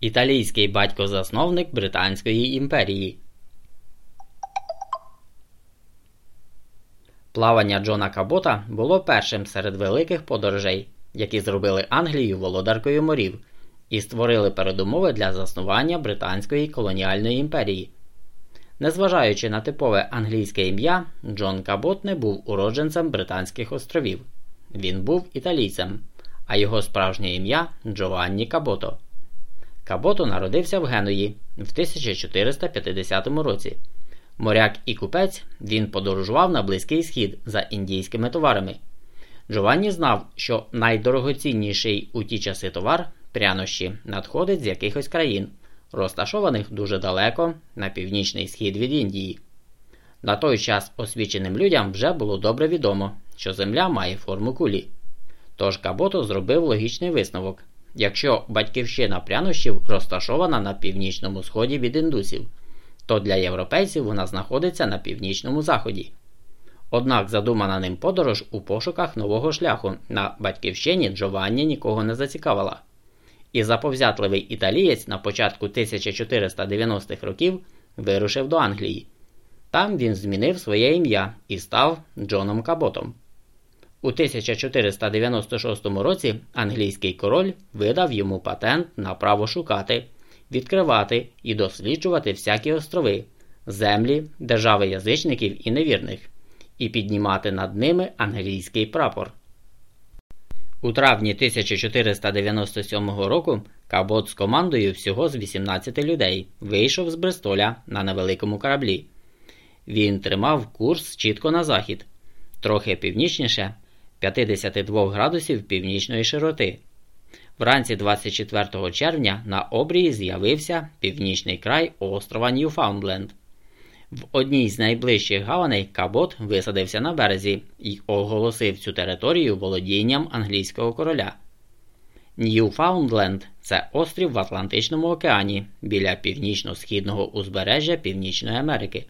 Італійський батько-засновник Британської імперії. Плавання Джона Кабота було першим серед великих подорожей, які зробили Англію володаркою морів і створили передумови для заснування Британської колоніальної імперії. Незважаючи на типове англійське ім'я, Джон Кабот не був уродженцем Британських островів. Він був італійцем, а його справжнє ім'я Джованні Кабото. Кабото народився в Генуї в 1450 році. Моряк і купець він подорожував на Близький Схід за індійськими товарами. Джованні знав, що найдорогоцінніший у ті часи товар прянощі надходить з якихось країн, розташованих дуже далеко на північний схід від Індії. На той час освіченим людям вже було добре відомо, що Земля має форму кулі. Тож Кабото зробив логічний висновок якщо батьківщина прянощів розташована на північному сході від індусів, то для європейців вона знаходиться на північному заході. Однак задумана ним подорож у пошуках нового шляху на батьківщині Джованні нікого не зацікавила. І заповзятливий італієць на початку 1490-х років вирушив до Англії. Там він змінив своє ім'я і став Джоном Каботом. У 1496 році англійський король видав йому патент на право шукати, відкривати і досліджувати всякі острови, землі, держави язичників і невірних, і піднімати над ними англійський прапор. У травні 1497 року Кабот з командою всього з 18 людей вийшов з Брестоля на невеликому кораблі. Він тримав курс чітко на захід, трохи північніше 52 градусів північної широти. Вранці 24 червня на обрії з'явився північний край острова Ньюфаундленд. В одній з найближчих гаваней Кабот висадився на березі і оголосив цю територію володінням англійського короля. Ньюфаундленд це острів в Атлантичному океані біля північно-східного узбережжя Північної Америки.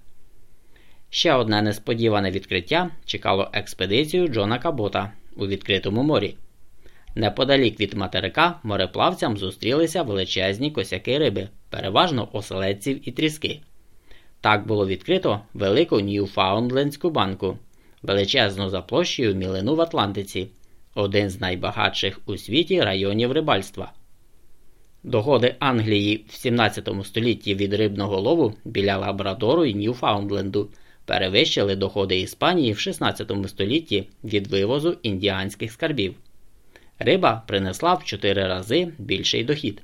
Ще одне несподіване відкриття чекало експедицію Джона Кабота у відкритому морі. Неподалік від материка мореплавцям зустрілися величезні косяки риби, переважно оселедців і тріски. Так було відкрито велику Ньюфаундлендську банку, величезну за площею мілину в Атлантиці, один з найбагатших у світі районів рибальства. Доходи Англії в 17 столітті від рибного лову біля Лабрадору і Ньюфаундленду перевищили доходи Іспанії в 16 столітті від вивозу індіанських скарбів. Риба принесла в 4 рази більший дохід.